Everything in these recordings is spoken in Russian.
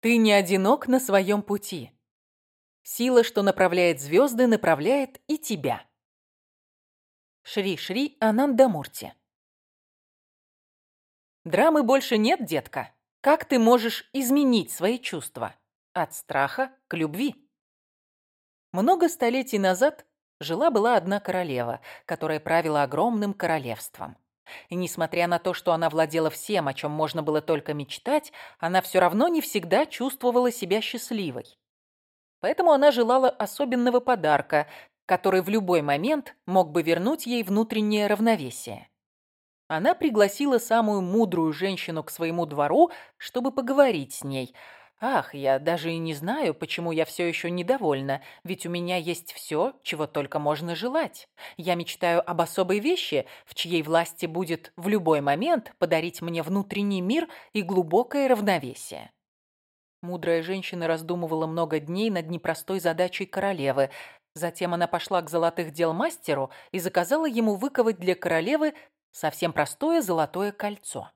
Ты не одинок на своем пути. Сила, что направляет звезды, направляет и тебя. Шри-шри Анандамурти. Драмы больше нет, детка. Как ты можешь изменить свои чувства? От страха к любви. Много столетий назад жила-была одна королева, которая правила огромным королевством. И несмотря на то, что она владела всем, о чем можно было только мечтать, она все равно не всегда чувствовала себя счастливой. Поэтому она желала особенного подарка, который в любой момент мог бы вернуть ей внутреннее равновесие. Она пригласила самую мудрую женщину к своему двору, чтобы поговорить с ней – «Ах, я даже и не знаю, почему я все еще недовольна, ведь у меня есть все, чего только можно желать. Я мечтаю об особой вещи, в чьей власти будет в любой момент подарить мне внутренний мир и глубокое равновесие». Мудрая женщина раздумывала много дней над непростой задачей королевы. Затем она пошла к золотых дел мастеру и заказала ему выковать для королевы совсем простое золотое кольцо.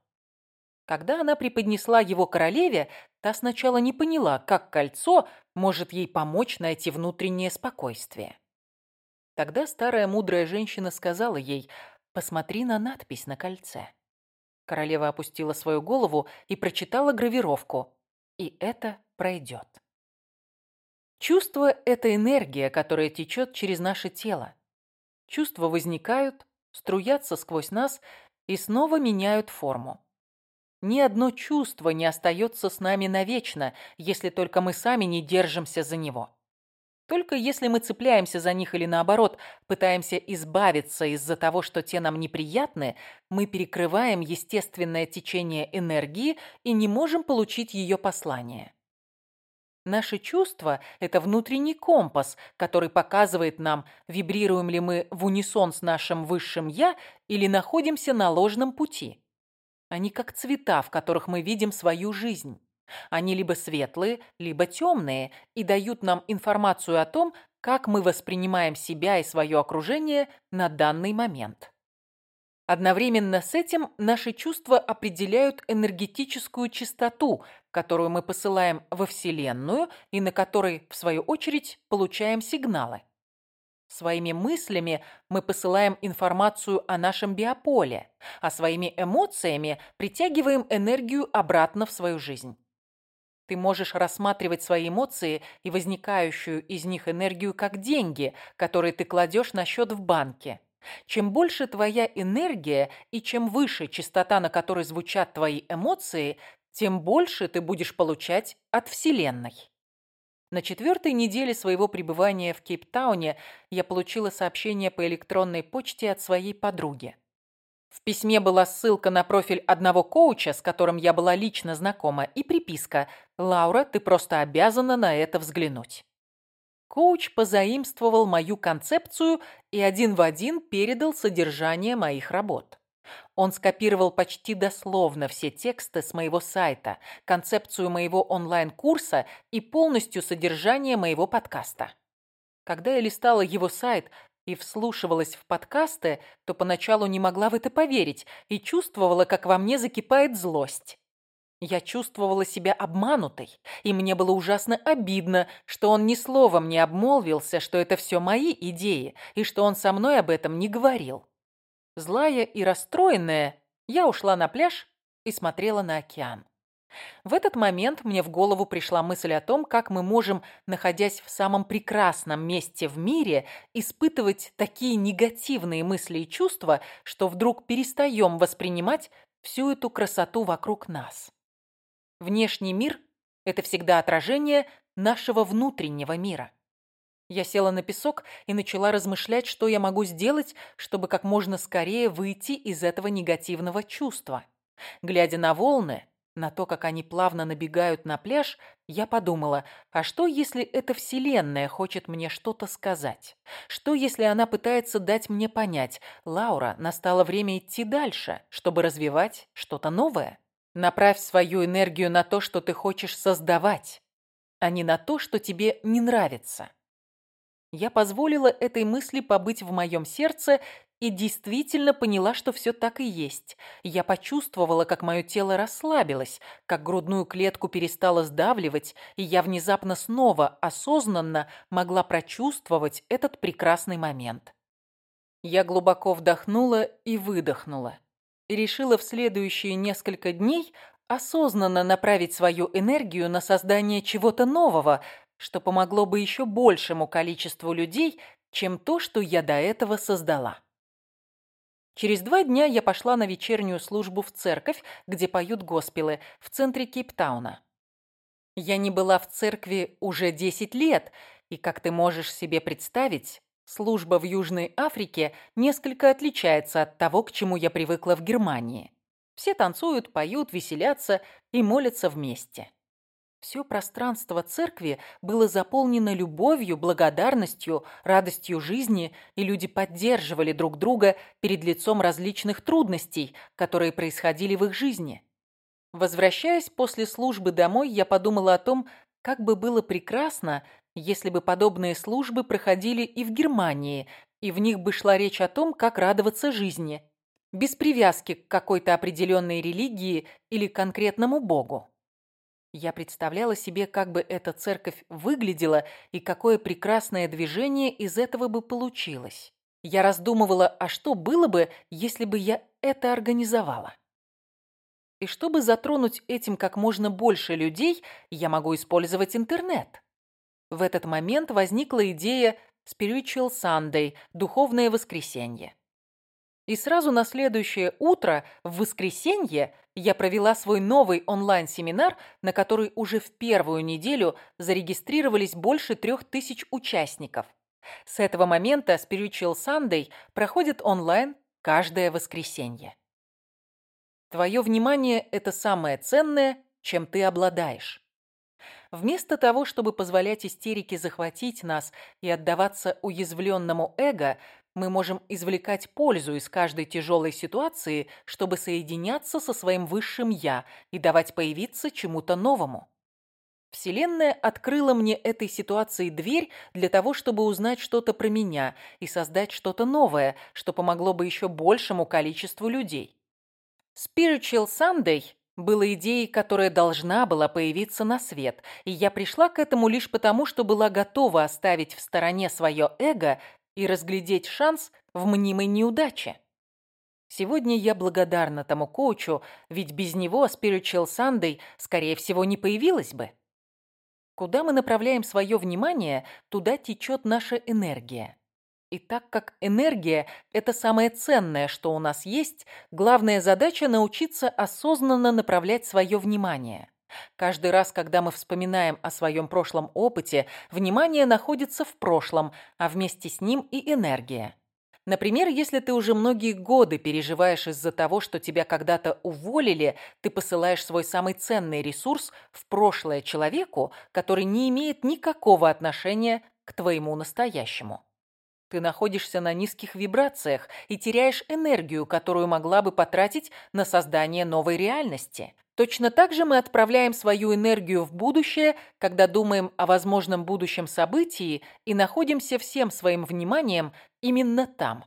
Когда она преподнесла его королеве, та сначала не поняла, как кольцо может ей помочь найти внутреннее спокойствие. Тогда старая мудрая женщина сказала ей «Посмотри на надпись на кольце». Королева опустила свою голову и прочитала гравировку «И это пройдет». Чувство – это энергия, которая течет через наше тело. Чувства возникают, струятся сквозь нас и снова меняют форму. Ни одно чувство не остается с нами навечно, если только мы сами не держимся за него. Только если мы цепляемся за них или наоборот, пытаемся избавиться из-за того, что те нам неприятны, мы перекрываем естественное течение энергии и не можем получить ее послание. Наши чувства – это внутренний компас, который показывает нам, вибрируем ли мы в унисон с нашим высшим «я» или находимся на ложном пути – они как цвета, в которых мы видим свою жизнь. Они либо светлые, либо темные и дают нам информацию о том, как мы воспринимаем себя и свое окружение на данный момент. Одновременно с этим наши чувства определяют энергетическую чистоту, которую мы посылаем во Вселенную и на которой, в свою очередь, получаем сигналы. Своими мыслями мы посылаем информацию о нашем биополе, а своими эмоциями притягиваем энергию обратно в свою жизнь. Ты можешь рассматривать свои эмоции и возникающую из них энергию как деньги, которые ты кладешь на счет в банке. Чем больше твоя энергия и чем выше частота, на которой звучат твои эмоции, тем больше ты будешь получать от Вселенной. На четвертой неделе своего пребывания в Кейптауне я получила сообщение по электронной почте от своей подруги. В письме была ссылка на профиль одного коуча, с которым я была лично знакома, и приписка «Лаура, ты просто обязана на это взглянуть». Коуч позаимствовал мою концепцию и один в один передал содержание моих работ. Он скопировал почти дословно все тексты с моего сайта, концепцию моего онлайн-курса и полностью содержание моего подкаста. Когда я листала его сайт и вслушивалась в подкасты, то поначалу не могла в это поверить и чувствовала, как во мне закипает злость. Я чувствовала себя обманутой, и мне было ужасно обидно, что он ни словом не обмолвился, что это все мои идеи, и что он со мной об этом не говорил. Злая и расстроенная, я ушла на пляж и смотрела на океан. В этот момент мне в голову пришла мысль о том, как мы можем, находясь в самом прекрасном месте в мире, испытывать такие негативные мысли и чувства, что вдруг перестаем воспринимать всю эту красоту вокруг нас. Внешний мир – это всегда отражение нашего внутреннего мира. Я села на песок и начала размышлять, что я могу сделать, чтобы как можно скорее выйти из этого негативного чувства. Глядя на волны, на то, как они плавно набегают на пляж, я подумала, а что, если эта вселенная хочет мне что-то сказать? Что, если она пытается дать мне понять, Лаура, настало время идти дальше, чтобы развивать что-то новое? Направь свою энергию на то, что ты хочешь создавать, а не на то, что тебе не нравится. Я позволила этой мысли побыть в моем сердце и действительно поняла, что все так и есть. Я почувствовала, как мое тело расслабилось, как грудную клетку перестало сдавливать, и я внезапно снова осознанно могла прочувствовать этот прекрасный момент. Я глубоко вдохнула и выдохнула. И решила в следующие несколько дней осознанно направить свою энергию на создание чего-то нового – что помогло бы еще большему количеству людей, чем то, что я до этого создала. Через два дня я пошла на вечернюю службу в церковь, где поют госпелы, в центре Кейптауна. Я не была в церкви уже 10 лет, и, как ты можешь себе представить, служба в Южной Африке несколько отличается от того, к чему я привыкла в Германии. Все танцуют, поют, веселятся и молятся вместе. Все пространство церкви было заполнено любовью, благодарностью, радостью жизни, и люди поддерживали друг друга перед лицом различных трудностей, которые происходили в их жизни. Возвращаясь после службы домой, я подумала о том, как бы было прекрасно, если бы подобные службы проходили и в Германии, и в них бы шла речь о том, как радоваться жизни, без привязки к какой-то определенной религии или конкретному богу. Я представляла себе, как бы эта церковь выглядела и какое прекрасное движение из этого бы получилось. Я раздумывала, а что было бы, если бы я это организовала? И чтобы затронуть этим как можно больше людей, я могу использовать интернет. В этот момент возникла идея Spiritual Sunday – духовное воскресенье. И сразу на следующее утро, в воскресенье, я провела свой новый онлайн-семинар, на который уже в первую неделю зарегистрировались больше трех тысяч участников. С этого момента Spiritual Sunday проходит онлайн каждое воскресенье. Твое внимание – это самое ценное, чем ты обладаешь. Вместо того, чтобы позволять истерике захватить нас и отдаваться уязвленному эго, мы можем извлекать пользу из каждой тяжелой ситуации, чтобы соединяться со своим высшим «я» и давать появиться чему-то новому. Вселенная открыла мне этой ситуации дверь для того, чтобы узнать что-то про меня и создать что-то новое, что помогло бы еще большему количеству людей. Spiritual Sunday было идеей, которая должна была появиться на свет, и я пришла к этому лишь потому, что была готова оставить в стороне свое эго и разглядеть шанс в мнимой неудаче. Сегодня я благодарна тому коучу, ведь без него Spiritual Sunday, скорее всего, не появилась бы. Куда мы направляем свое внимание, туда течет наша энергия. И так как энергия – это самое ценное, что у нас есть, главная задача – научиться осознанно направлять свое внимание. Каждый раз, когда мы вспоминаем о своем прошлом опыте, внимание находится в прошлом, а вместе с ним и энергия. Например, если ты уже многие годы переживаешь из-за того, что тебя когда-то уволили, ты посылаешь свой самый ценный ресурс в прошлое человеку, который не имеет никакого отношения к твоему настоящему. Ты находишься на низких вибрациях и теряешь энергию, которую могла бы потратить на создание новой реальности. Точно так же мы отправляем свою энергию в будущее, когда думаем о возможном будущем событии и находимся всем своим вниманием именно там.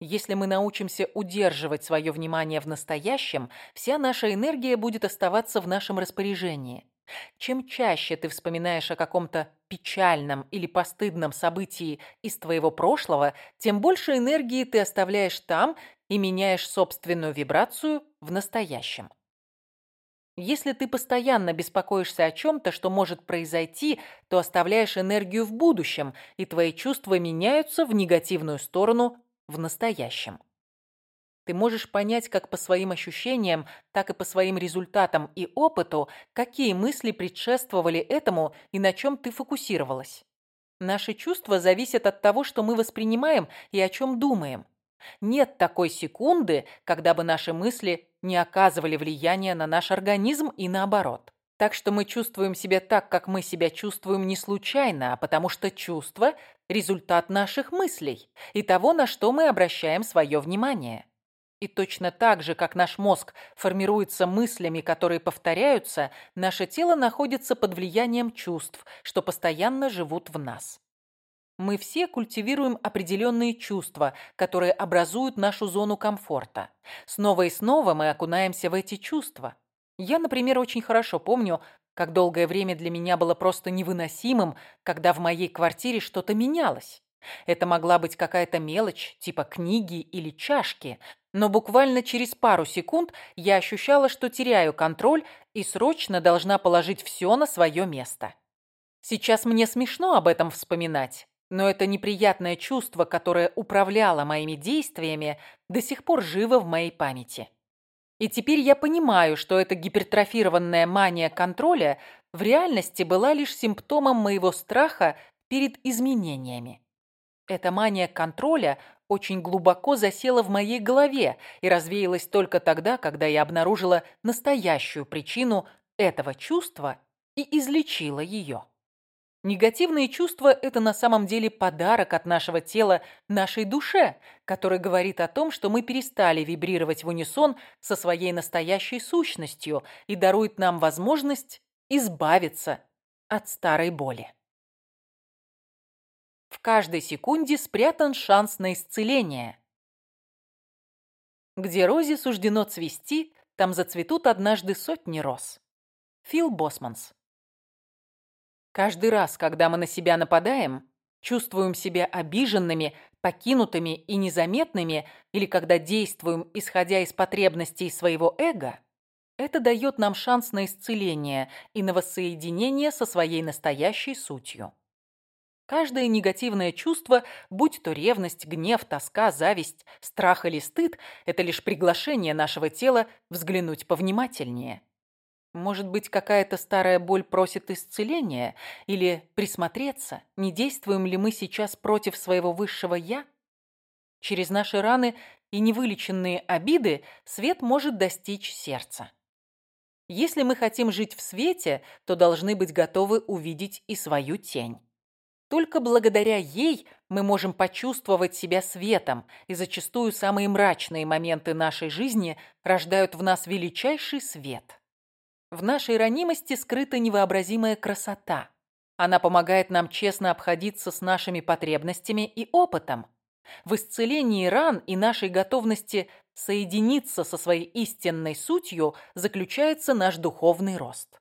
Если мы научимся удерживать свое внимание в настоящем, вся наша энергия будет оставаться в нашем распоряжении. Чем чаще ты вспоминаешь о каком-то печальном или постыдном событии из твоего прошлого, тем больше энергии ты оставляешь там и меняешь собственную вибрацию в настоящем. Если ты постоянно беспокоишься о чем-то, что может произойти, то оставляешь энергию в будущем, и твои чувства меняются в негативную сторону в настоящем. Ты можешь понять как по своим ощущениям, так и по своим результатам и опыту, какие мысли предшествовали этому и на чем ты фокусировалась. Наши чувства зависят от того, что мы воспринимаем и о чем думаем. Нет такой секунды, когда бы наши мысли не оказывали влияния на наш организм и наоборот. Так что мы чувствуем себя так, как мы себя чувствуем не случайно, а потому что чувство – результат наших мыслей и того, на что мы обращаем свое внимание. И точно так же, как наш мозг формируется мыслями, которые повторяются, наше тело находится под влиянием чувств, что постоянно живут в нас. Мы все культивируем определенные чувства, которые образуют нашу зону комфорта. Снова и снова мы окунаемся в эти чувства. Я, например, очень хорошо помню, как долгое время для меня было просто невыносимым, когда в моей квартире что-то менялось. Это могла быть какая-то мелочь, типа книги или чашки, но буквально через пару секунд я ощущала, что теряю контроль и срочно должна положить все на свое место. Сейчас мне смешно об этом вспоминать, но это неприятное чувство, которое управляло моими действиями, до сих пор живо в моей памяти. И теперь я понимаю, что эта гипертрофированная мания контроля в реальности была лишь симптомом моего страха перед изменениями. Эта мания контроля очень глубоко засела в моей голове и развеялась только тогда, когда я обнаружила настоящую причину этого чувства и излечила ее. Негативные чувства – это на самом деле подарок от нашего тела нашей душе, который говорит о том, что мы перестали вибрировать в унисон со своей настоящей сущностью и дарует нам возможность избавиться от старой боли. В каждой секунде спрятан шанс на исцеление. Где розе суждено цвести, там зацветут однажды сотни роз. Фил Босманс Каждый раз, когда мы на себя нападаем, чувствуем себя обиженными, покинутыми и незаметными, или когда действуем, исходя из потребностей своего эго, это дает нам шанс на исцеление и на воссоединение со своей настоящей сутью. Каждое негативное чувство, будь то ревность, гнев, тоска, зависть, страх или стыд, это лишь приглашение нашего тела взглянуть повнимательнее – может быть, какая-то старая боль просит исцеления? Или присмотреться, не действуем ли мы сейчас против своего высшего «я»? Через наши раны и невылеченные обиды свет может достичь сердца. Если мы хотим жить в свете, то должны быть готовы увидеть и свою тень. Только благодаря ей мы можем почувствовать себя светом, и зачастую самые мрачные моменты нашей жизни рождают в нас величайший свет. В нашей ранимости скрыта невообразимая красота. Она помогает нам честно обходиться с нашими потребностями и опытом. В исцелении ран и нашей готовности соединиться со своей истинной сутью заключается наш духовный рост.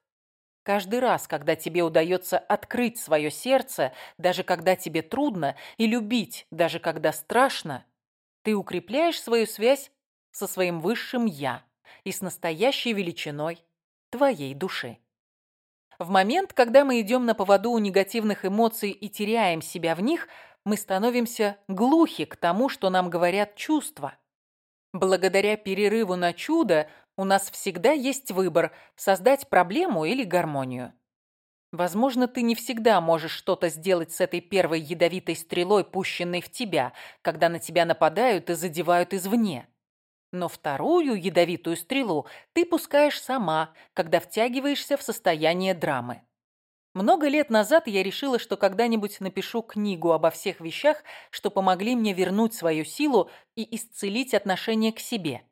Каждый раз, когда тебе удается открыть свое сердце, даже когда тебе трудно, и любить, даже когда страшно, ты укрепляешь свою связь со своим высшим «я» и с настоящей величиной твоей души. В момент, когда мы идем на поводу у негативных эмоций и теряем себя в них, мы становимся глухи к тому, что нам говорят чувства. Благодаря перерыву на чудо у нас всегда есть выбор – создать проблему или гармонию. Возможно, ты не всегда можешь что-то сделать с этой первой ядовитой стрелой, пущенной в тебя, когда на тебя нападают и задевают извне. Но вторую ядовитую стрелу ты пускаешь сама, когда втягиваешься в состояние драмы. Много лет назад я решила, что когда-нибудь напишу книгу обо всех вещах, что помогли мне вернуть свою силу и исцелить отношение к себе.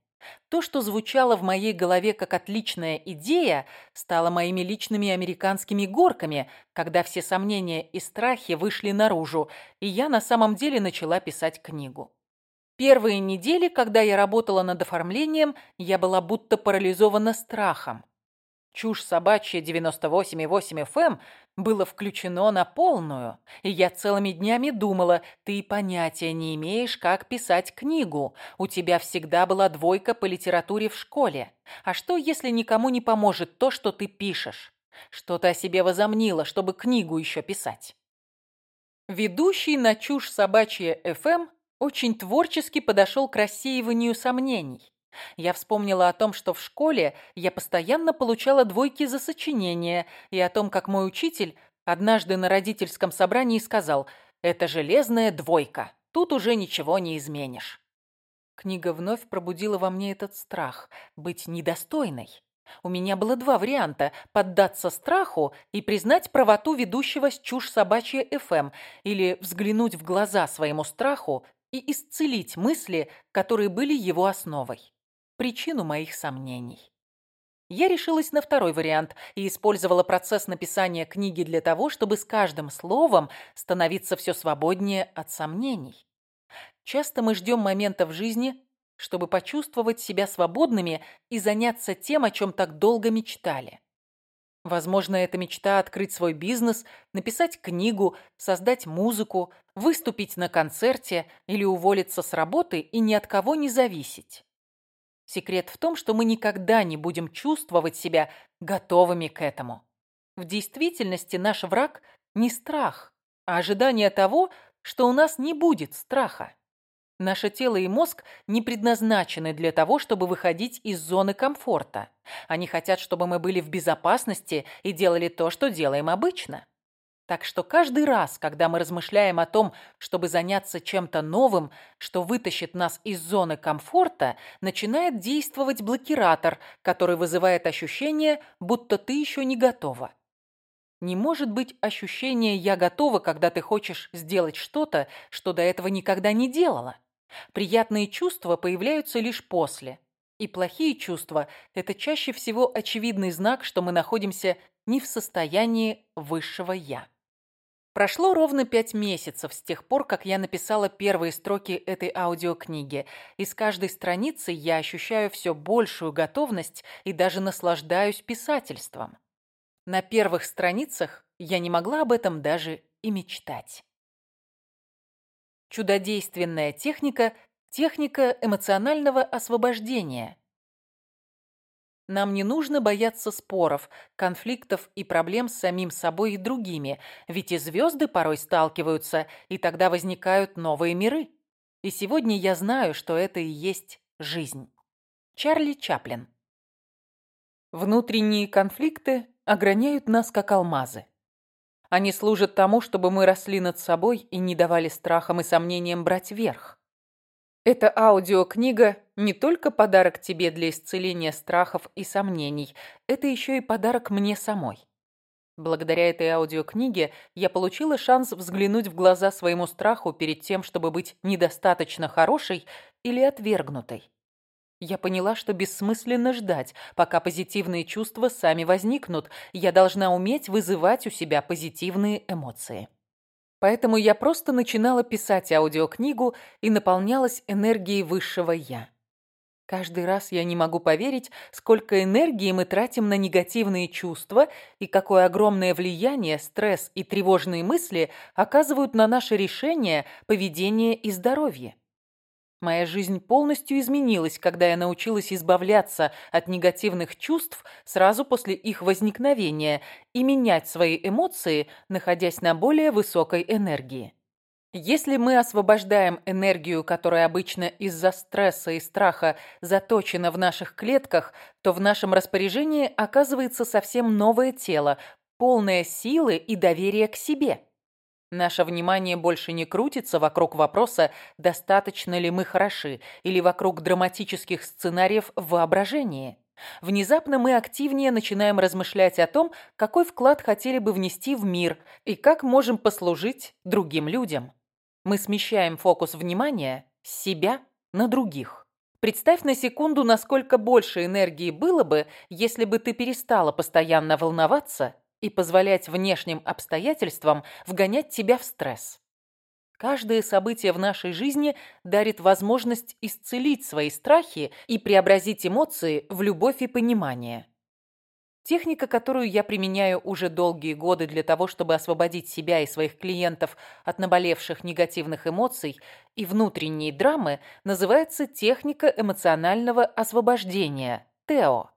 То, что звучало в моей голове как отличная идея, стало моими личными американскими горками, когда все сомнения и страхи вышли наружу, и я на самом деле начала писать книгу. Первые недели, когда я работала над оформлением, я была будто парализована страхом. Чушь собачья 98,8 FM эм было включено на полную, и я целыми днями думала, ты понятия не имеешь, как писать книгу, у тебя всегда была двойка по литературе в школе. А что, если никому не поможет то, что ты пишешь? Что ты о себе возомнила, чтобы книгу еще писать? Ведущий на чушь собачья FM очень творчески подошел к рассеиванию сомнений. Я вспомнила о том, что в школе я постоянно получала двойки за сочинения и о том, как мой учитель однажды на родительском собрании сказал «Это железная двойка, тут уже ничего не изменишь». Книга вновь пробудила во мне этот страх – быть недостойной. У меня было два варианта – поддаться страху и признать правоту ведущего с чушь собачья ФМ эм, или взглянуть в глаза своему страху и исцелить мысли, которые были его основой, причину моих сомнений. Я решилась на второй вариант и использовала процесс написания книги для того, чтобы с каждым словом становиться все свободнее от сомнений. Часто мы ждем момента в жизни, чтобы почувствовать себя свободными и заняться тем, о чем так долго мечтали. Возможно, это мечта открыть свой бизнес, написать книгу, создать музыку, выступить на концерте или уволиться с работы и ни от кого не зависеть. Секрет в том, что мы никогда не будем чувствовать себя готовыми к этому. В действительности наш враг не страх, а ожидание того, что у нас не будет страха. Наше тело и мозг не предназначены для того, чтобы выходить из зоны комфорта. Они хотят, чтобы мы были в безопасности и делали то, что делаем обычно. Так что каждый раз, когда мы размышляем о том, чтобы заняться чем-то новым, что вытащит нас из зоны комфорта, начинает действовать блокиратор, который вызывает ощущение, будто ты еще не готова. Не может быть ощущение, «я готова», когда ты хочешь сделать что-то, что до этого никогда не делала. Приятные чувства появляются лишь после. И плохие чувства – это чаще всего очевидный знак, что мы находимся не в состоянии высшего «я». Прошло ровно пять месяцев с тех пор, как я написала первые строки этой аудиокниги, и с каждой страницы я ощущаю все большую готовность и даже наслаждаюсь писательством. На первых страницах я не могла об этом даже и мечтать. Чудодейственная техника – техника эмоционального освобождения. Нам не нужно бояться споров, конфликтов и проблем с самим собой и другими, ведь и звезды порой сталкиваются, и тогда возникают новые миры. И сегодня я знаю, что это и есть жизнь. Чарли Чаплин Внутренние конфликты ограняют нас как алмазы. Они служат тому, чтобы мы росли над собой и не давали страхам и сомнениям брать верх. Эта аудиокнига не только подарок тебе для исцеления страхов и сомнений, это еще и подарок мне самой. Благодаря этой аудиокниге я получила шанс взглянуть в глаза своему страху перед тем, чтобы быть недостаточно хорошей или отвергнутой. Я поняла, что бессмысленно ждать, пока позитивные чувства сами возникнут. Я должна уметь вызывать у себя позитивные эмоции. Поэтому я просто начинала писать аудиокнигу и наполнялась энергией высшего «я». Каждый раз я не могу поверить, сколько энергии мы тратим на негативные чувства и какое огромное влияние стресс и тревожные мысли оказывают на наши решения, поведение и здоровье. Моя жизнь полностью изменилась, когда я научилась избавляться от негативных чувств сразу после их возникновения и менять свои эмоции, находясь на более высокой энергии. Если мы освобождаем энергию, которая обычно из-за стресса и страха заточена в наших клетках, то в нашем распоряжении оказывается совсем новое тело, полное силы и доверия к себе. Наше внимание больше не крутится вокруг вопроса, достаточно ли мы хороши, или вокруг драматических сценариев в воображении. Внезапно мы активнее начинаем размышлять о том, какой вклад хотели бы внести в мир и как можем послужить другим людям. Мы смещаем фокус внимания с себя на других. Представь на секунду, насколько больше энергии было бы, если бы ты перестала постоянно волноваться и позволять внешним обстоятельствам вгонять тебя в стресс. Каждое событие в нашей жизни дарит возможность исцелить свои страхи и преобразить эмоции в любовь и понимание. Техника, которую я применяю уже долгие годы для того, чтобы освободить себя и своих клиентов от наболевших негативных эмоций и внутренней драмы, называется техника эмоционального освобождения – ТЭО.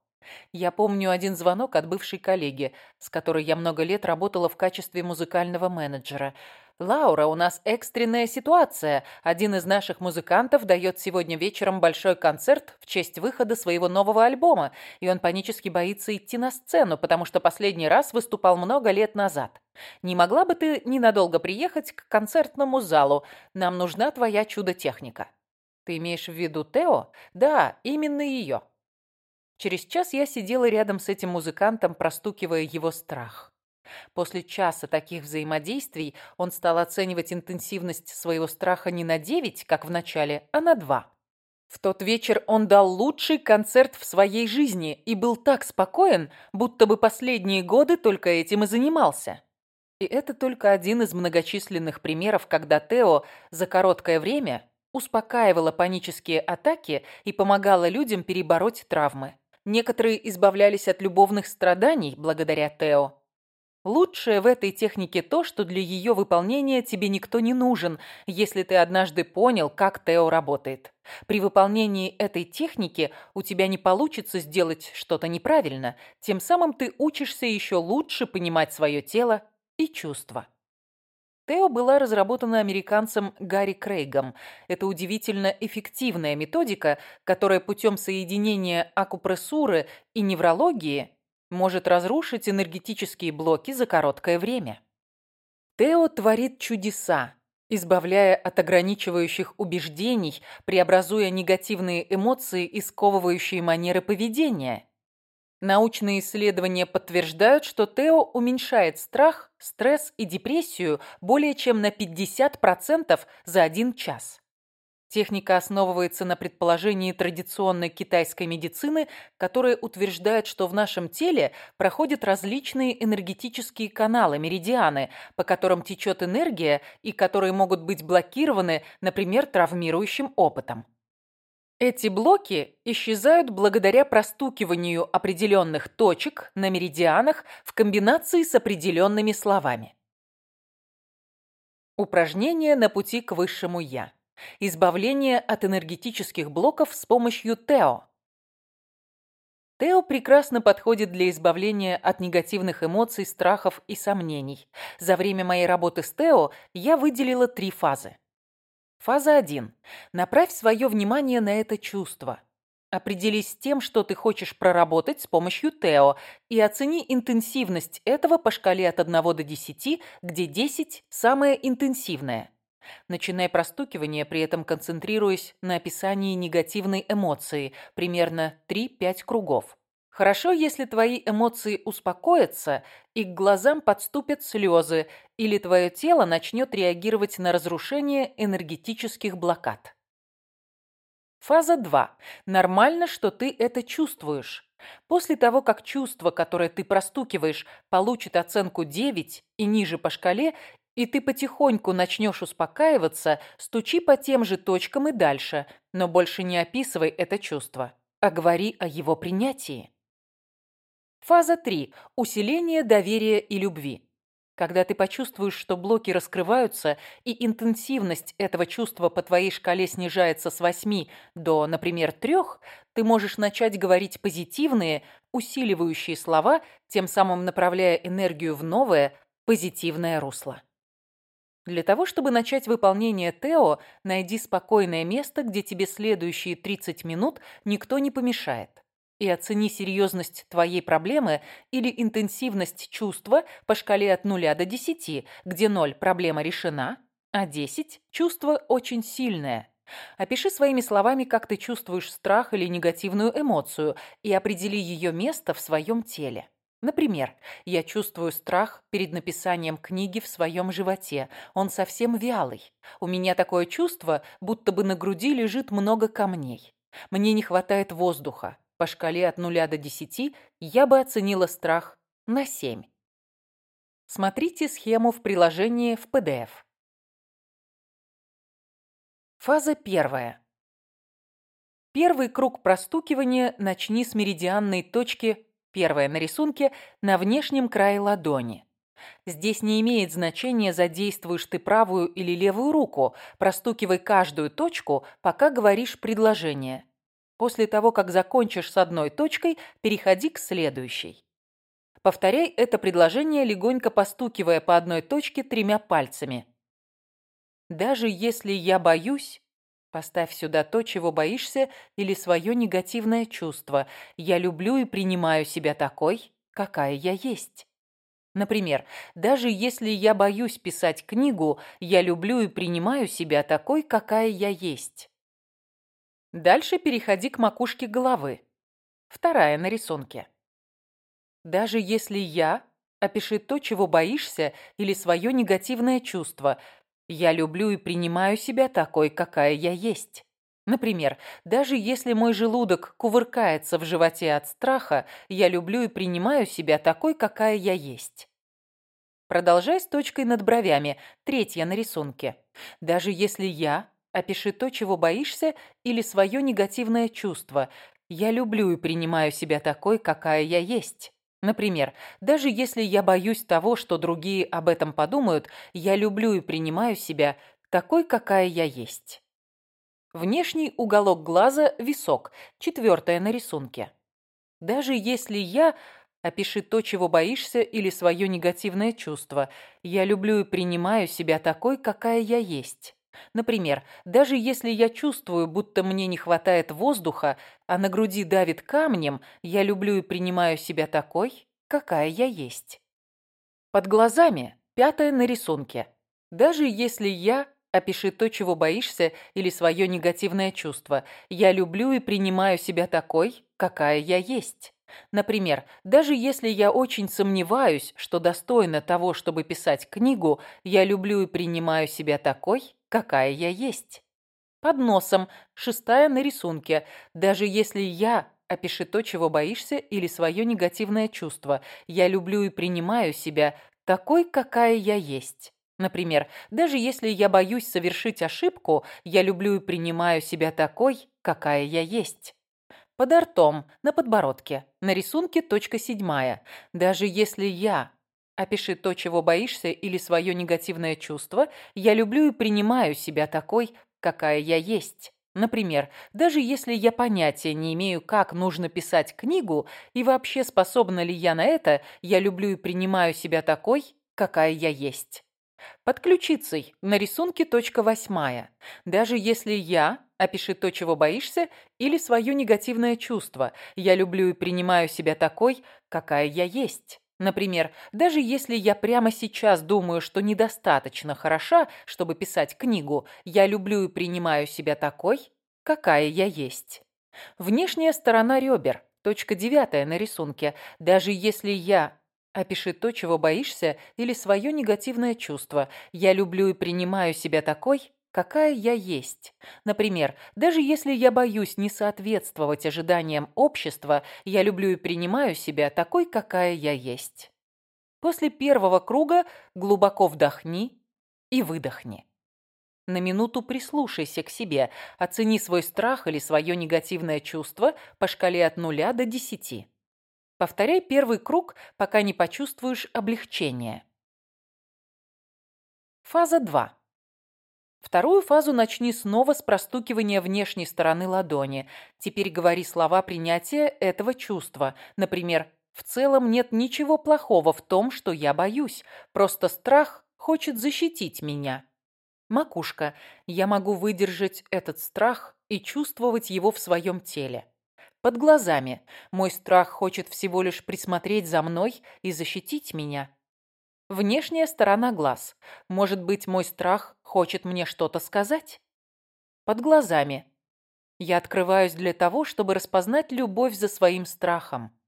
Я помню один звонок от бывшей коллеги, с которой я много лет работала в качестве музыкального менеджера. «Лаура, у нас экстренная ситуация. Один из наших музыкантов дает сегодня вечером большой концерт в честь выхода своего нового альбома, и он панически боится идти на сцену, потому что последний раз выступал много лет назад. Не могла бы ты ненадолго приехать к концертному залу? Нам нужна твоя чудо-техника». «Ты имеешь в виду Тео?» «Да, именно ее». Через час я сидела рядом с этим музыкантом, простукивая его страх. После часа таких взаимодействий он стал оценивать интенсивность своего страха не на 9, как в начале, а на 2. В тот вечер он дал лучший концерт в своей жизни и был так спокоен, будто бы последние годы только этим и занимался. И это только один из многочисленных примеров, когда Тео за короткое время успокаивала панические атаки и помогала людям перебороть травмы. Некоторые избавлялись от любовных страданий благодаря Тео. Лучшее в этой технике то, что для ее выполнения тебе никто не нужен, если ты однажды понял, как Тео работает. При выполнении этой техники у тебя не получится сделать что-то неправильно, тем самым ты учишься еще лучше понимать свое тело и чувства. Тео была разработана американцем Гарри Крейгом. Это удивительно эффективная методика, которая путем соединения акупрессуры и неврологии может разрушить энергетические блоки за короткое время. Тео творит чудеса, избавляя от ограничивающих убеждений, преобразуя негативные эмоции и сковывающие манеры поведения. Научные исследования подтверждают, что Тео уменьшает страх, стресс и депрессию более чем на 50% за один час. Техника основывается на предположении традиционной китайской медицины, которая утверждает, что в нашем теле проходят различные энергетические каналы, меридианы, по которым течет энергия и которые могут быть блокированы, например, травмирующим опытом. Эти блоки исчезают благодаря простукиванию определенных точек на меридианах в комбинации с определенными словами. Упражнение на пути к высшему «Я». Избавление от энергетических блоков с помощью Тео. Тео прекрасно подходит для избавления от негативных эмоций, страхов и сомнений. За время моей работы с Тео я выделила три фазы. Фаза 1. Направь свое внимание на это чувство. Определись с тем, что ты хочешь проработать с помощью Тео, и оцени интенсивность этого по шкале от 1 до 10, где 10 – самое интенсивное. Начинай простукивание, при этом концентрируясь на описании негативной эмоции, примерно 3-5 кругов. Хорошо, если твои эмоции успокоятся и к глазам подступят слезы, или твое тело начнет реагировать на разрушение энергетических блокад. Фаза 2. Нормально, что ты это чувствуешь. После того, как чувство, которое ты простукиваешь, получит оценку 9 и ниже по шкале, и ты потихоньку начнешь успокаиваться, стучи по тем же точкам и дальше, но больше не описывай это чувство, а говори о его принятии. Фаза 3. Усиление доверия и любви. Когда ты почувствуешь, что блоки раскрываются, и интенсивность этого чувства по твоей шкале снижается с 8 до, например, 3, ты можешь начать говорить позитивные, усиливающие слова, тем самым направляя энергию в новое, позитивное русло. Для того, чтобы начать выполнение Тео, найди спокойное место, где тебе следующие 30 минут никто не помешает и оцени серьезность твоей проблемы или интенсивность чувства по шкале от 0 до 10, где 0 – проблема решена, а 10 – чувство очень сильное. Опиши своими словами, как ты чувствуешь страх или негативную эмоцию и определи ее место в своем теле. Например, я чувствую страх перед написанием книги в своем животе. Он совсем вялый. У меня такое чувство, будто бы на груди лежит много камней. Мне не хватает воздуха. По шкале от нуля до десяти я бы оценила страх на семь. Смотрите схему в приложении в PDF. Фаза первая. Первый круг простукивания начни с меридианной точки, первая на рисунке, на внешнем крае ладони. Здесь не имеет значения, задействуешь ты правую или левую руку, простукивай каждую точку, пока говоришь предложение. После того, как закончишь с одной точкой, переходи к следующей. Повторяй это предложение, легонько постукивая по одной точке тремя пальцами. Даже если я боюсь, поставь сюда то, чего боишься, или свое негативное чувство. Я люблю и принимаю себя такой, какая я есть. Например, даже если я боюсь писать книгу, я люблю и принимаю себя такой, какая я есть. Дальше переходи к макушке головы. Вторая на рисунке. Даже если я, опиши то, чего боишься, или свое негативное чувство. Я люблю и принимаю себя такой, какая я есть. Например, даже если мой желудок кувыркается в животе от страха, я люблю и принимаю себя такой, какая я есть. Продолжай с точкой над бровями, третья на рисунке. Даже если я, опиши то, чего боишься, или свое негативное чувство. Я люблю и принимаю себя такой, какая я есть. Например, даже если я боюсь того, что другие об этом подумают, я люблю и принимаю себя такой, какая я есть. Внешний уголок глаза – висок, четвертое на рисунке. Даже если я Опиши то, чего боишься, или свое негативное чувство. Я люблю и принимаю себя такой, какая я есть. Например, даже если я чувствую, будто мне не хватает воздуха, а на груди давит камнем, я люблю и принимаю себя такой, какая я есть. Под глазами пятое на рисунке. Даже если я опиши то, чего боишься, или свое негативное чувство. Я люблю и принимаю себя такой, какая я есть. Например, даже если я очень сомневаюсь, что достойна того, чтобы писать книгу, я люблю и принимаю себя такой, какая я есть. Под носом, шестая на рисунке, даже если я опиши то, чего боишься, или свое негативное чувство. Я люблю и принимаю себя такой, какая я есть. Например, даже если я боюсь совершить ошибку, я люблю и принимаю себя такой, какая я есть. Под ртом, на подбородке, на рисунке точка седьмая. Даже если я Опиши то, чего боишься, или свое негативное чувство. Я люблю и принимаю себя такой, какая я есть. Например, даже если я понятия не имею, как нужно писать книгу, и вообще способна ли я на это, я люблю и принимаю себя такой, какая я есть. Под ключицей на рисунке точка восьмая. Даже если я, опиши то, чего боишься, или свое негативное чувство, я люблю и принимаю себя такой, какая я есть. Например, даже если я прямо сейчас думаю, что недостаточно хороша, чтобы писать книгу, я люблю и принимаю себя такой, какая я есть. Внешняя сторона ребер, точка девятая на рисунке, даже если я... Опиши то, чего боишься, или свое негативное чувство. Я люблю и принимаю себя такой, какая я есть. Например, даже если я боюсь не соответствовать ожиданиям общества, я люблю и принимаю себя такой, какая я есть. После первого круга глубоко вдохни и выдохни. На минуту прислушайся к себе, оцени свой страх или свое негативное чувство по шкале от нуля до десяти. Повторяй первый круг, пока не почувствуешь облегчение. Фаза 2. Вторую фазу начни снова с простукивания внешней стороны ладони. Теперь говори слова принятия этого чувства. Например, «В целом нет ничего плохого в том, что я боюсь. Просто страх хочет защитить меня». Макушка. Я могу выдержать этот страх и чувствовать его в своем теле. Под глазами. Мой страх хочет всего лишь присмотреть за мной и защитить меня. Внешняя сторона глаз. Может быть, мой страх хочет мне что-то сказать? Под глазами. Я открываюсь для того, чтобы распознать любовь за своим страхом.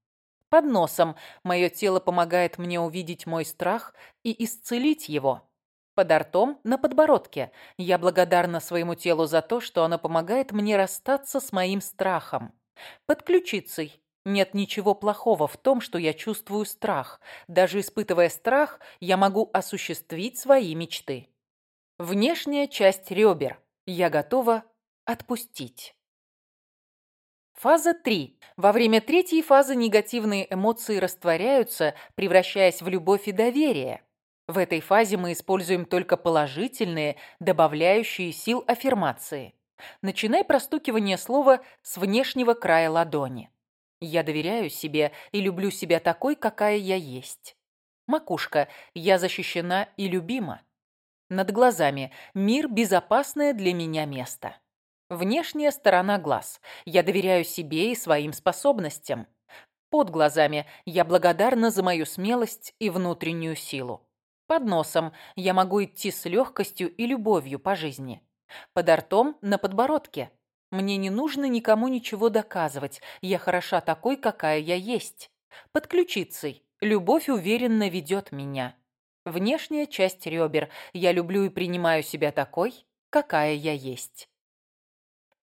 Под носом. Мое тело помогает мне увидеть мой страх и исцелить его. Под ртом, на подбородке. Я благодарна своему телу за то, что оно помогает мне расстаться с моим страхом. Под ключицей. Нет ничего плохого в том, что я чувствую страх. Даже испытывая страх, я могу осуществить свои мечты. Внешняя часть ребер. Я готова отпустить. Фаза 3. Во время третьей фазы негативные эмоции растворяются, превращаясь в любовь и доверие. В этой фазе мы используем только положительные, добавляющие сил аффирмации. Начинай простукивание слова с внешнего края ладони. Я доверяю себе и люблю себя такой, какая я есть. Макушка. Я защищена и любима. Над глазами. Мир – безопасное для меня место. Внешняя сторона глаз. Я доверяю себе и своим способностям. Под глазами. Я благодарна за мою смелость и внутреннюю силу. Под носом. Я могу идти с легкостью и любовью по жизни. Под ртом – на подбородке. Мне не нужно никому ничего доказывать. Я хороша такой, какая я есть. Под ключицей. Любовь уверенно ведет меня. Внешняя часть ребер. Я люблю и принимаю себя такой, какая я есть.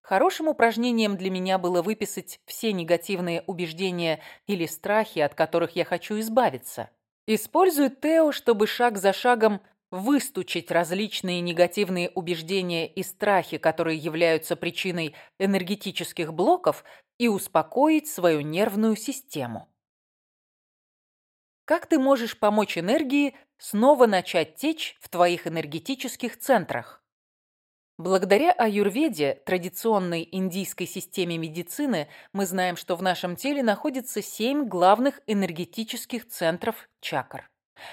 Хорошим упражнением для меня было выписать все негативные убеждения или страхи, от которых я хочу избавиться. Использую Тео, чтобы шаг за шагом выстучить различные негативные убеждения и страхи, которые являются причиной энергетических блоков, и успокоить свою нервную систему. Как ты можешь помочь энергии снова начать течь в твоих энергетических центрах? Благодаря аюрведе, традиционной индийской системе медицины, мы знаем, что в нашем теле находится семь главных энергетических центров чакр.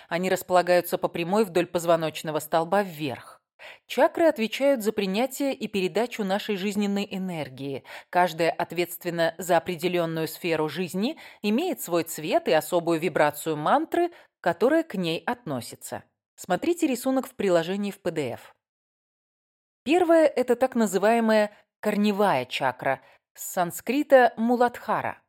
Они располагаются по прямой вдоль позвоночного столба вверх. Чакры отвечают за принятие и передачу нашей жизненной энергии. Каждая ответственна за определенную сферу жизни, имеет свой цвет и особую вибрацию мантры, которая к ней относится. Смотрите рисунок в приложении в PDF. Первое – это так называемая корневая чакра, с санскрита муладхара.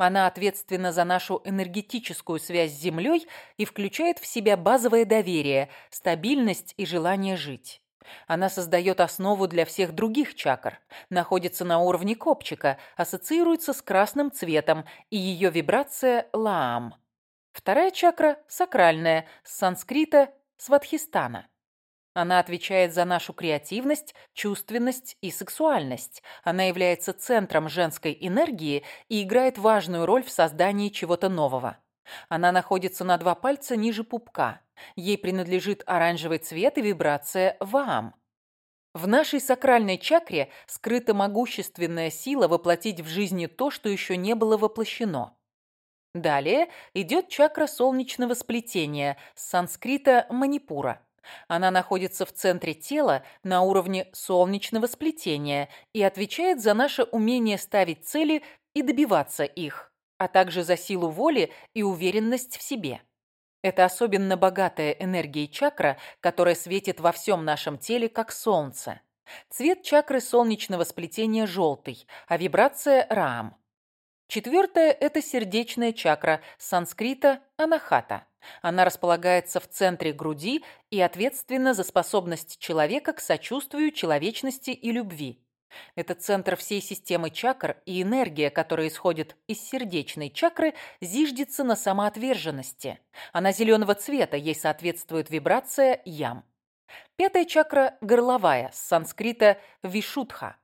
Она ответственна за нашу энергетическую связь с Землей и включает в себя базовое доверие, стабильность и желание жить. Она создает основу для всех других чакр, находится на уровне копчика, ассоциируется с красным цветом, и ее вибрация – лаам. Вторая чакра – сакральная, с санскрита – сватхистана. Она отвечает за нашу креативность, чувственность и сексуальность. Она является центром женской энергии и играет важную роль в создании чего-то нового. Она находится на два пальца ниже пупка. Ей принадлежит оранжевый цвет и вибрация вам. В нашей сакральной чакре скрыта могущественная сила воплотить в жизни то, что еще не было воплощено. Далее идет чакра солнечного сплетения с санскрита манипура – она находится в центре тела на уровне солнечного сплетения и отвечает за наше умение ставить цели и добиваться их, а также за силу воли и уверенность в себе. Это особенно богатая энергией чакра, которая светит во всем нашем теле, как солнце. Цвет чакры солнечного сплетения желтый, а вибрация – раам. Четвертая – это сердечная чакра, с санскрита – анахата. Она располагается в центре груди и ответственна за способность человека к сочувствию, человечности и любви. Это центр всей системы чакр, и энергия, которая исходит из сердечной чакры, зиждется на самоотверженности. Она зеленого цвета, ей соответствует вибрация ям. Пятая чакра – горловая, с санскрита «вишудха»,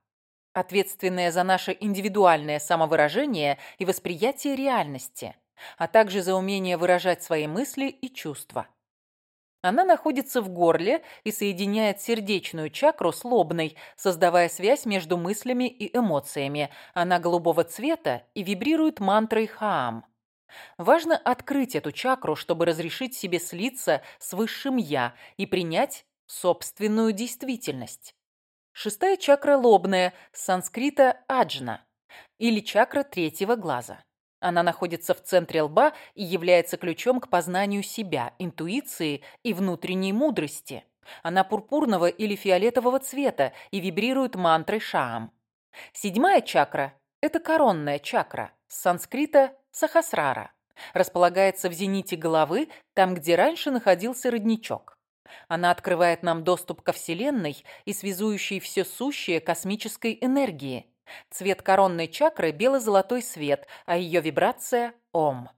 ответственная за наше индивидуальное самовыражение и восприятие реальности – а также за умение выражать свои мысли и чувства. Она находится в горле и соединяет сердечную чакру с лобной, создавая связь между мыслями и эмоциями. Она голубого цвета и вибрирует мантрой Хаам. Важно открыть эту чакру, чтобы разрешить себе слиться с высшим «я» и принять собственную действительность. Шестая чакра лобная, с санскрита аджна, или чакра третьего глаза. Она находится в центре лба и является ключом к познанию себя, интуиции и внутренней мудрости. Она пурпурного или фиолетового цвета и вибрирует мантрой шаам. Седьмая чакра – это коронная чакра, с санскрита сахасрара. Располагается в зените головы, там, где раньше находился родничок. Она открывает нам доступ ко Вселенной и связующей все сущее космической энергии – Цвет коронной чакры – бело-золотой свет, а ее вибрация – ом.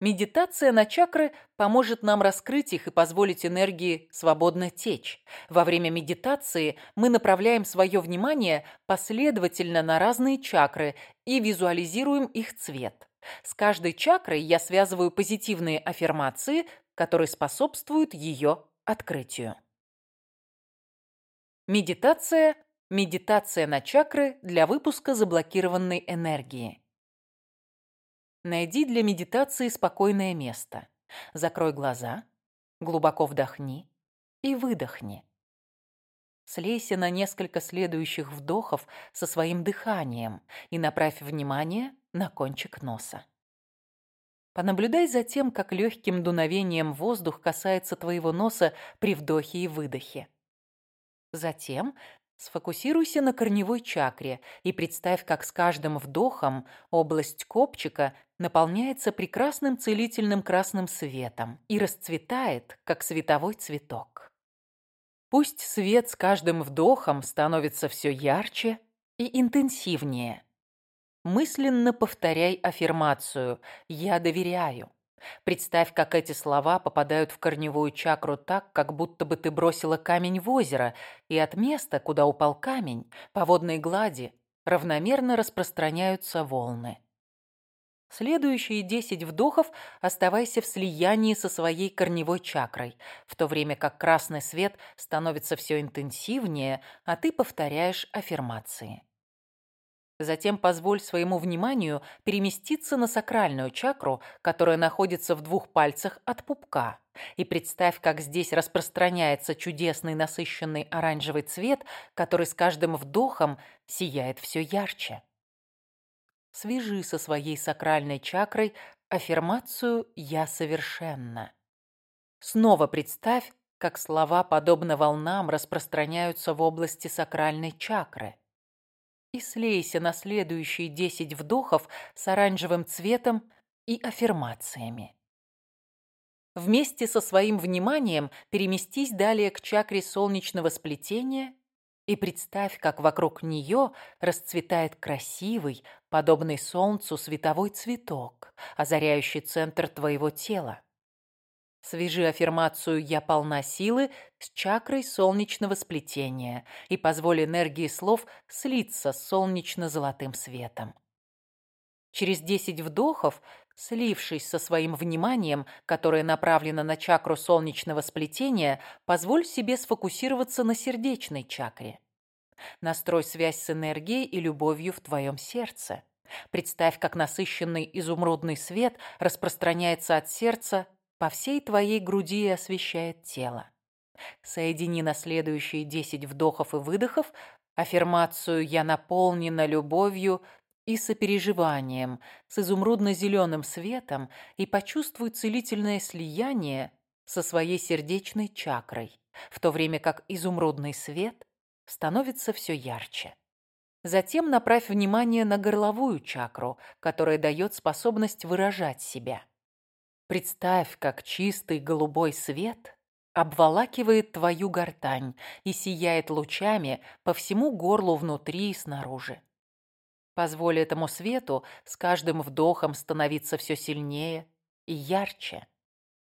Медитация на чакры поможет нам раскрыть их и позволить энергии свободно течь. Во время медитации мы направляем свое внимание последовательно на разные чакры и визуализируем их цвет. С каждой чакрой я связываю позитивные аффирмации, которые способствуют ее открытию. Медитация Медитация на чакры для выпуска заблокированной энергии. Найди для медитации спокойное место. Закрой глаза, глубоко вдохни и выдохни. Слейся на несколько следующих вдохов со своим дыханием и направь внимание на кончик носа. Понаблюдай за тем, как легким дуновением воздух касается твоего носа при вдохе и выдохе. Затем Сфокусируйся на корневой чакре и представь, как с каждым вдохом область копчика наполняется прекрасным целительным красным светом и расцветает, как световой цветок. Пусть свет с каждым вдохом становится все ярче и интенсивнее. Мысленно повторяй аффирмацию «Я доверяю». Представь, как эти слова попадают в корневую чакру так, как будто бы ты бросила камень в озеро, и от места, куда упал камень, по водной глади равномерно распространяются волны. Следующие 10 вдохов оставайся в слиянии со своей корневой чакрой, в то время как красный свет становится все интенсивнее, а ты повторяешь аффирмации. Затем позволь своему вниманию переместиться на сакральную чакру, которая находится в двух пальцах от пупка. И представь, как здесь распространяется чудесный насыщенный оранжевый цвет, который с каждым вдохом сияет все ярче. Свяжи со своей сакральной чакрой аффирмацию «Я совершенна». Снова представь, как слова, подобно волнам, распространяются в области сакральной чакры и слейся на следующие десять вдохов с оранжевым цветом и аффирмациями. Вместе со своим вниманием переместись далее к чакре солнечного сплетения и представь, как вокруг нее расцветает красивый, подобный солнцу, световой цветок, озаряющий центр твоего тела. Свяжи аффирмацию «Я полна силы» с чакрой солнечного сплетения и позволь энергии слов слиться с солнечно-золотым светом. Через 10 вдохов, слившись со своим вниманием, которое направлено на чакру солнечного сплетения, позволь себе сфокусироваться на сердечной чакре. Настрой связь с энергией и любовью в твоем сердце. Представь, как насыщенный изумрудный свет распространяется от сердца по всей твоей груди и освещает тело. Соедини на следующие 10 вдохов и выдохов аффирмацию «Я наполнена любовью» и сопереживанием с изумрудно-зеленым светом и почувствуй целительное слияние со своей сердечной чакрой, в то время как изумрудный свет становится все ярче. Затем направь внимание на горловую чакру, которая дает способность выражать себя – Представь, как чистый голубой свет обволакивает твою гортань и сияет лучами по всему горлу внутри и снаружи. Позволь этому свету с каждым вдохом становиться все сильнее и ярче.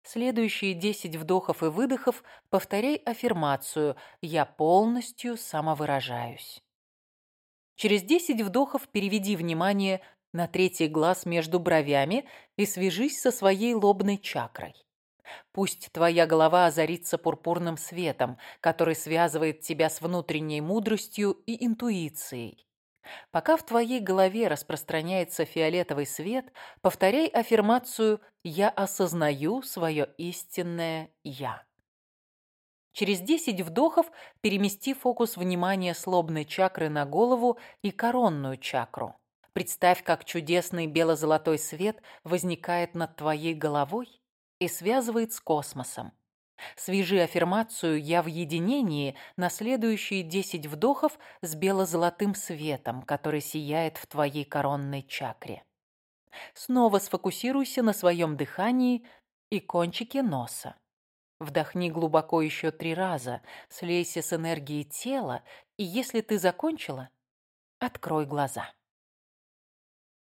Следующие 10 вдохов и выдохов повторяй аффирмацию «Я полностью самовыражаюсь». Через 10 вдохов переведи внимание на третий глаз между бровями и свяжись со своей лобной чакрой. Пусть твоя голова озарится пурпурным светом, который связывает тебя с внутренней мудростью и интуицией. Пока в твоей голове распространяется фиолетовый свет, повторяй аффирмацию «Я осознаю свое истинное Я». Через 10 вдохов перемести фокус внимания с лобной чакры на голову и коронную чакру. Представь, как чудесный бело-золотой свет возникает над твоей головой и связывает с космосом. Свяжи аффирмацию «Я в единении» на следующие 10 вдохов с бело-золотым светом, который сияет в твоей коронной чакре. Снова сфокусируйся на своем дыхании и кончике носа. Вдохни глубоко еще три раза, слейся с энергией тела, и если ты закончила, открой глаза.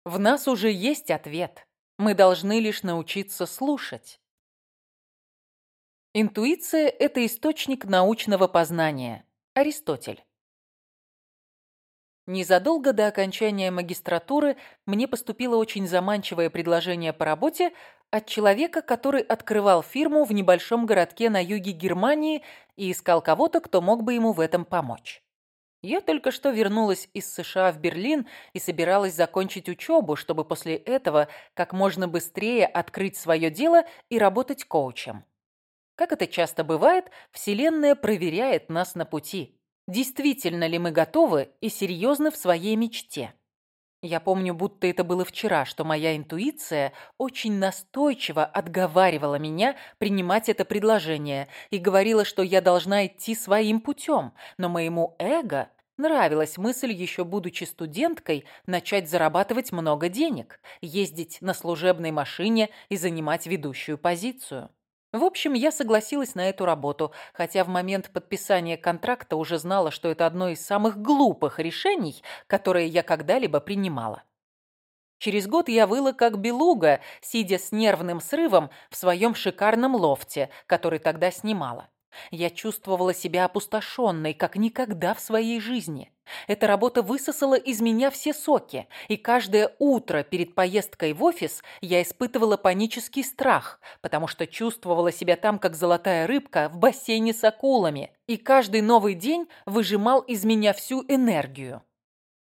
В нас уже есть ответ. Мы должны лишь научиться слушать. Интуиция – это источник научного познания. Аристотель. Незадолго до окончания магистратуры мне поступило очень заманчивое предложение по работе от человека, который открывал фирму в небольшом городке на юге Германии и искал кого-то, кто мог бы ему в этом помочь. Я только что вернулась из США в Берлин и собиралась закончить учебу, чтобы после этого как можно быстрее открыть свое дело и работать коучем. Как это часто бывает, Вселенная проверяет нас на пути. Действительно ли мы готовы и серьезны в своей мечте? Я помню, будто это было вчера, что моя интуиция очень настойчиво отговаривала меня принимать это предложение и говорила, что я должна идти своим путем, но моему эго нравилась мысль, еще будучи студенткой, начать зарабатывать много денег, ездить на служебной машине и занимать ведущую позицию. В общем, я согласилась на эту работу, хотя в момент подписания контракта уже знала, что это одно из самых глупых решений, которые я когда-либо принимала. Через год я выла как белуга, сидя с нервным срывом в своем шикарном лофте, который тогда снимала. Я чувствовала себя опустошенной, как никогда в своей жизни. Эта работа высосала из меня все соки, и каждое утро перед поездкой в офис я испытывала панический страх, потому что чувствовала себя там, как золотая рыбка в бассейне с акулами, и каждый новый день выжимал из меня всю энергию.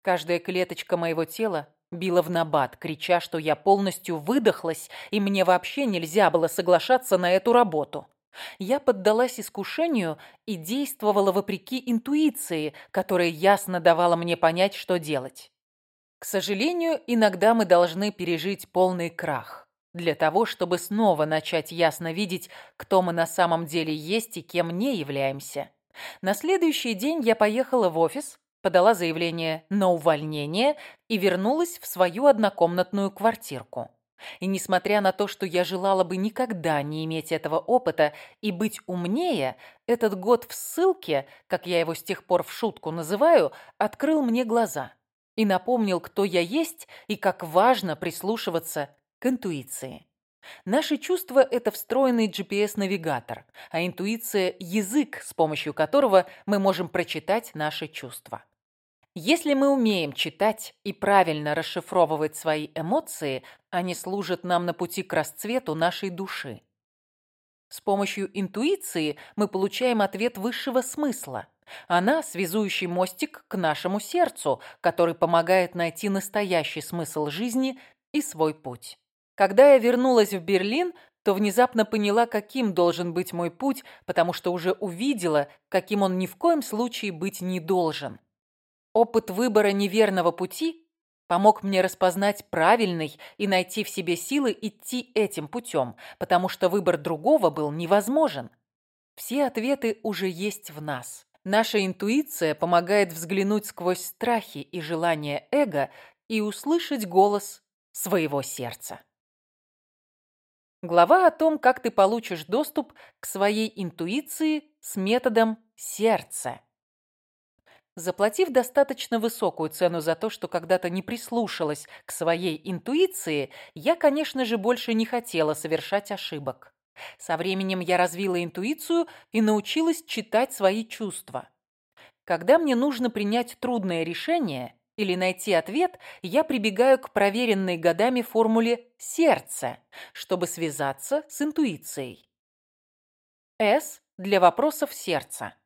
Каждая клеточка моего тела била в набат, крича, что я полностью выдохлась, и мне вообще нельзя было соглашаться на эту работу. Я поддалась искушению и действовала вопреки интуиции, которая ясно давала мне понять, что делать. К сожалению, иногда мы должны пережить полный крах для того, чтобы снова начать ясно видеть, кто мы на самом деле есть и кем не являемся. На следующий день я поехала в офис, подала заявление на увольнение и вернулась в свою однокомнатную квартирку. И несмотря на то, что я желала бы никогда не иметь этого опыта и быть умнее, этот год в ссылке, как я его с тех пор в шутку называю, открыл мне глаза и напомнил, кто я есть и как важно прислушиваться к интуиции. Наши чувства – это встроенный GPS-навигатор, а интуиция – язык, с помощью которого мы можем прочитать наши чувства. Если мы умеем читать и правильно расшифровывать свои эмоции, они служат нам на пути к расцвету нашей души. С помощью интуиции мы получаем ответ высшего смысла. Она – связующий мостик к нашему сердцу, который помогает найти настоящий смысл жизни и свой путь. Когда я вернулась в Берлин, то внезапно поняла, каким должен быть мой путь, потому что уже увидела, каким он ни в коем случае быть не должен. Опыт выбора неверного пути помог мне распознать правильный и найти в себе силы идти этим путем, потому что выбор другого был невозможен. Все ответы уже есть в нас. Наша интуиция помогает взглянуть сквозь страхи и желания эго и услышать голос своего сердца. Глава о том, как ты получишь доступ к своей интуиции с методом сердца. Заплатив достаточно высокую цену за то, что когда-то не прислушалась к своей интуиции, я, конечно же, больше не хотела совершать ошибок. Со временем я развила интуицию и научилась читать свои чувства. Когда мне нужно принять трудное решение или найти ответ, я прибегаю к проверенной годами формуле «сердце», чтобы связаться с интуицией. S для вопросов сердца.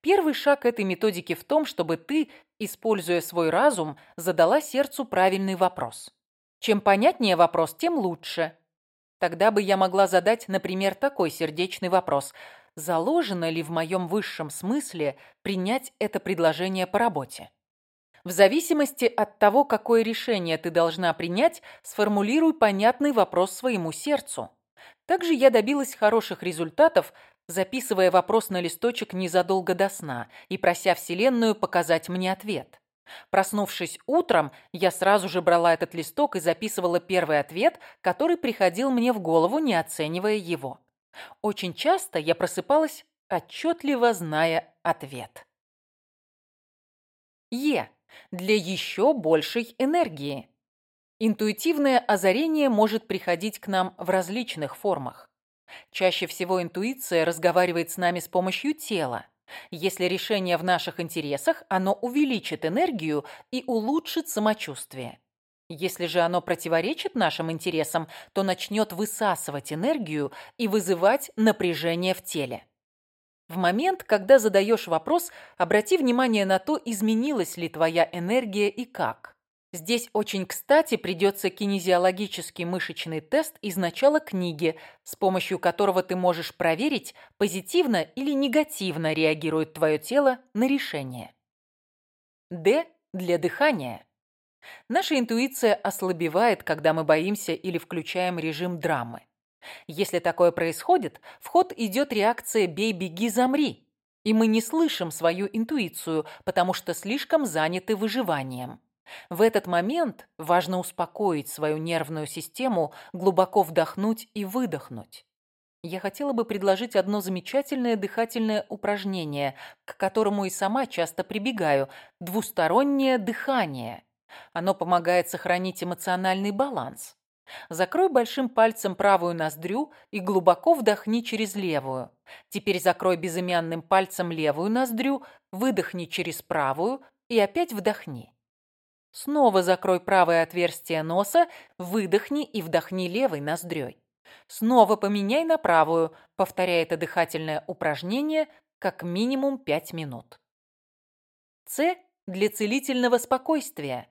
Первый шаг этой методики в том, чтобы ты, используя свой разум, задала сердцу правильный вопрос. Чем понятнее вопрос, тем лучше. Тогда бы я могла задать, например, такой сердечный вопрос. Заложено ли в моем высшем смысле принять это предложение по работе? В зависимости от того, какое решение ты должна принять, сформулируй понятный вопрос своему сердцу. Также я добилась хороших результатов – записывая вопрос на листочек незадолго до сна и прося Вселенную показать мне ответ. Проснувшись утром, я сразу же брала этот листок и записывала первый ответ, который приходил мне в голову, не оценивая его. Очень часто я просыпалась, отчетливо зная ответ. Е. Для еще большей энергии. Интуитивное озарение может приходить к нам в различных формах. Чаще всего интуиция разговаривает с нами с помощью тела. Если решение в наших интересах, оно увеличит энергию и улучшит самочувствие. Если же оно противоречит нашим интересам, то начнет высасывать энергию и вызывать напряжение в теле. В момент, когда задаешь вопрос, обрати внимание на то, изменилась ли твоя энергия и как. Здесь очень кстати придется кинезиологический мышечный тест из начала книги, с помощью которого ты можешь проверить, позитивно или негативно реагирует твое тело на решение. Д для дыхания. Наша интуиция ослабевает, когда мы боимся или включаем режим драмы. Если такое происходит, в ход идет реакция «бей, беги, замри», и мы не слышим свою интуицию, потому что слишком заняты выживанием. В этот момент важно успокоить свою нервную систему, глубоко вдохнуть и выдохнуть. Я хотела бы предложить одно замечательное дыхательное упражнение, к которому и сама часто прибегаю – двустороннее дыхание. Оно помогает сохранить эмоциональный баланс. Закрой большим пальцем правую ноздрю и глубоко вдохни через левую. Теперь закрой безымянным пальцем левую ноздрю, выдохни через правую и опять вдохни. Снова закрой правое отверстие носа, выдохни и вдохни левой ноздрёй. Снова поменяй на правую, повторяя это дыхательное упражнение как минимум 5 минут. С для целительного спокойствия.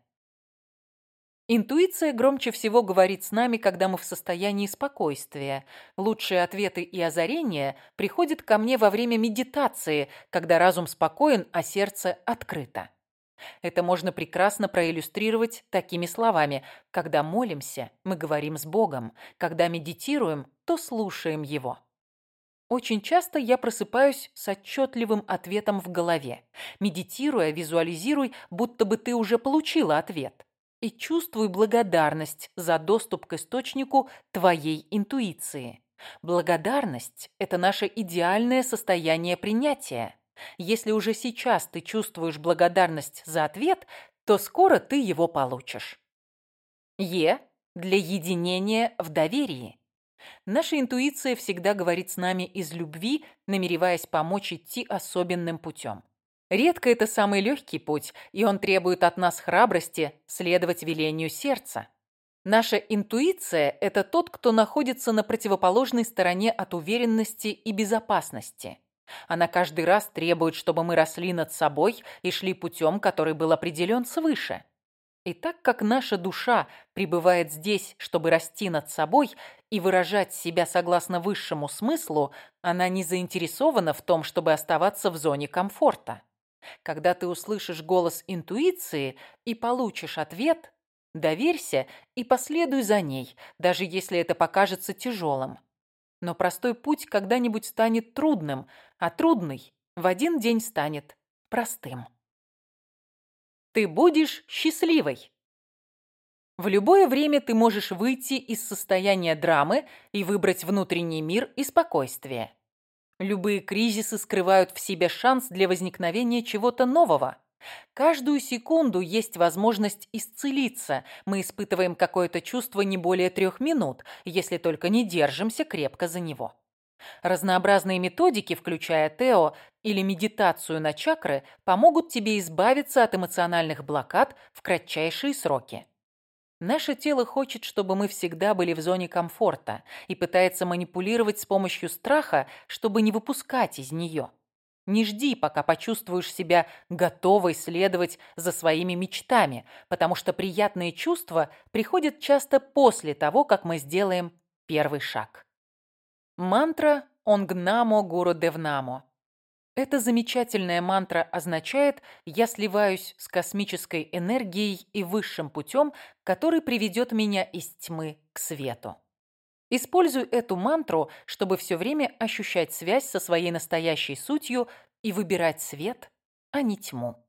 Интуиция громче всего говорит с нами, когда мы в состоянии спокойствия. Лучшие ответы и озарения приходят ко мне во время медитации, когда разум спокоен, а сердце открыто. Это можно прекрасно проиллюстрировать такими словами. Когда молимся, мы говорим с Богом. Когда медитируем, то слушаем Его. Очень часто я просыпаюсь с отчетливым ответом в голове. Медитируя, визуализируй, будто бы ты уже получила ответ. И чувствуй благодарность за доступ к источнику твоей интуиции. Благодарность – это наше идеальное состояние принятия. Если уже сейчас ты чувствуешь благодарность за ответ, то скоро ты его получишь. Е для единения в доверии. Наша интуиция всегда говорит с нами из любви, намереваясь помочь идти особенным путем. Редко это самый легкий путь, и он требует от нас храбрости следовать велению сердца. Наша интуиция – это тот, кто находится на противоположной стороне от уверенности и безопасности – она каждый раз требует, чтобы мы росли над собой и шли путем, который был определен свыше. И так как наша душа пребывает здесь, чтобы расти над собой и выражать себя согласно высшему смыслу, она не заинтересована в том, чтобы оставаться в зоне комфорта. Когда ты услышишь голос интуиции и получишь ответ, доверься и последуй за ней, даже если это покажется тяжелым. Но простой путь когда-нибудь станет трудным, а трудный в один день станет простым. Ты будешь счастливой. В любое время ты можешь выйти из состояния драмы и выбрать внутренний мир и спокойствие. Любые кризисы скрывают в себе шанс для возникновения чего-то нового. Каждую секунду есть возможность исцелиться. Мы испытываем какое-то чувство не более трех минут, если только не держимся крепко за него. Разнообразные методики, включая Тео или медитацию на чакры, помогут тебе избавиться от эмоциональных блокад в кратчайшие сроки. Наше тело хочет, чтобы мы всегда были в зоне комфорта и пытается манипулировать с помощью страха, чтобы не выпускать из нее. Не жди, пока почувствуешь себя готовой следовать за своими мечтами, потому что приятные чувства приходят часто после того, как мы сделаем первый шаг. Мантра «Онгнамо Гуру Девнамо». Эта замечательная мантра означает «я сливаюсь с космической энергией и высшим путем, который приведет меня из тьмы к свету». Используй эту мантру, чтобы все время ощущать связь со своей настоящей сутью и выбирать свет, а не тьму.